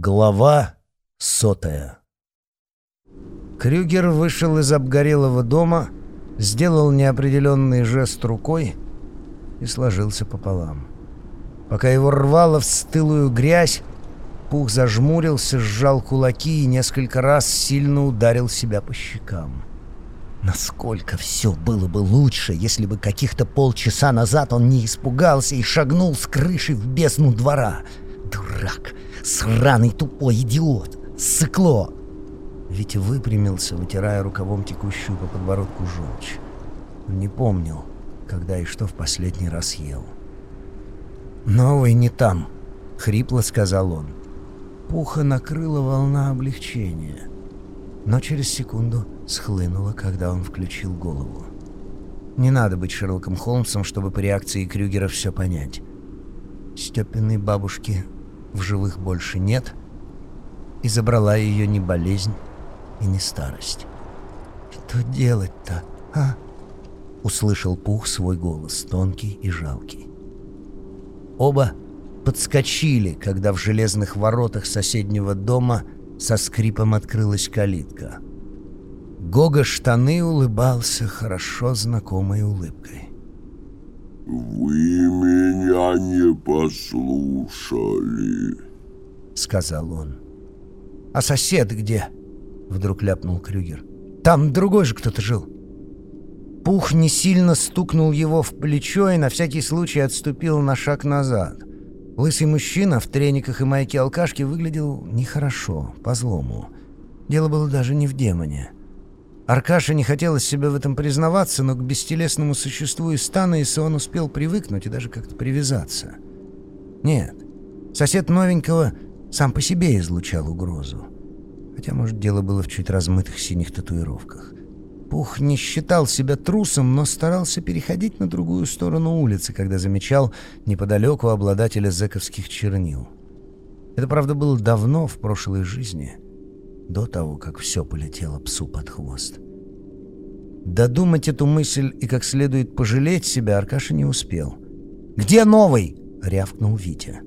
Глава сотая Крюгер вышел из обгорелого дома, сделал неопределенный жест рукой и сложился пополам. Пока его рвало в стылую грязь, Пух зажмурился, сжал кулаки и несколько раз сильно ударил себя по щекам. Насколько все было бы лучше, если бы каких-то полчаса назад он не испугался и шагнул с крыши в бездну двора. Дурак! Сраный тупой идиот! Сыкло! Витя выпрямился, вытирая рукавом текущую по подбородку желчь. Он не помнил, когда и что в последний раз ел. «Новый не там», — хрипло сказал он. Пуха накрыла волна облегчения, но через секунду схлынула, когда он включил голову. Не надо быть Шерлоком Холмсом, чтобы по реакции Крюгера все понять. Степиной бабушки в живых больше нет, и забрала ее не болезнь и не старость. «Что делать-то, а?» — услышал Пух свой голос, тонкий и жалкий. Оба подскочили, когда в железных воротах соседнего дома со скрипом открылась калитка. Гога штаны улыбался хорошо знакомой улыбкой. «Вы не послушали», — сказал он. «А сосед где?» — вдруг ляпнул Крюгер. «Там другой же кто-то жил». Пух не сильно стукнул его в плечо и на всякий случай отступил на шаг назад. Лысый мужчина в трениках и майке алкашки выглядел нехорошо, по-злому. Дело было даже не в демоне. Аркаше не хотелось себе в этом признаваться, но к бестелесному существу из Станаиса он успел привыкнуть и даже как-то привязаться. Нет, сосед новенького сам по себе излучал угрозу. Хотя, может, дело было в чуть размытых синих татуировках. Пух не считал себя трусом, но старался переходить на другую сторону улицы, когда замечал неподалеку обладателя зэковских чернил. Это, правда, было давно, в прошлой жизни, до того, как все полетело псу под хвост. Додумать эту мысль и как следует пожалеть себя Аркаша не успел. «Где новый?» — рявкнул Витя.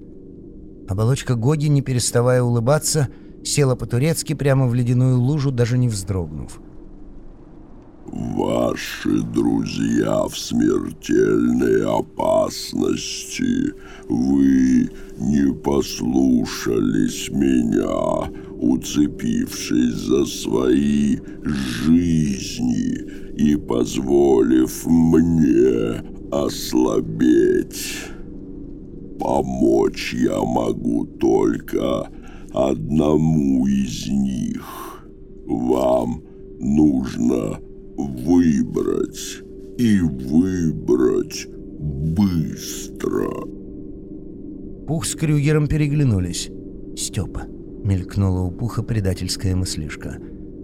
Оболочка Гоги, не переставая улыбаться, села по-турецки прямо в ледяную лужу, даже не вздрогнув. Ваши друзья в смертельной опасности. Вы не послушались меня, уцепившись за свои жизни и позволив мне ослабеть. Помочь я могу только одному из них. Вам нужно выбрать и выбрать быстро. Пух с Крюгером переглянулись. «Степа», — мелькнула у Пуха предательская мыслишка.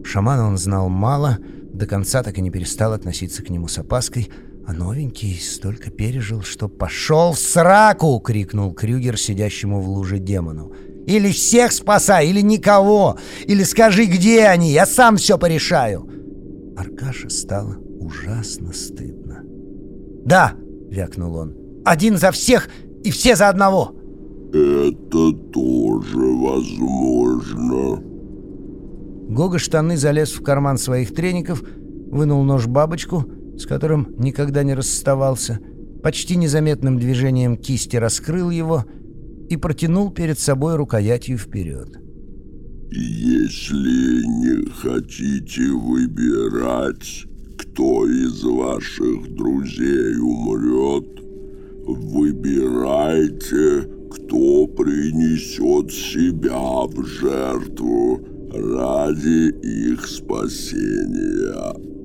Шамана он знал мало, до конца так и не перестал относиться к нему с опаской, а новенький столько пережил, что «Пошел в сраку!» — крикнул Крюгер сидящему в луже демону. «Или всех спасай, или никого! Или скажи, где они, я сам все порешаю!» Аркаше стало ужасно стыдно. «Да!» — вякнул он. «Один за всех и все за одного!» «Это тоже возможно!» Гога штаны залез в карман своих треников, вынул нож-бабочку, с которым никогда не расставался, почти незаметным движением кисти раскрыл его и протянул перед собой рукоятью вперед. Если не хотите выбирать, кто из ваших друзей умрет, выбирайте, кто принесет себя в жертву ради их спасения.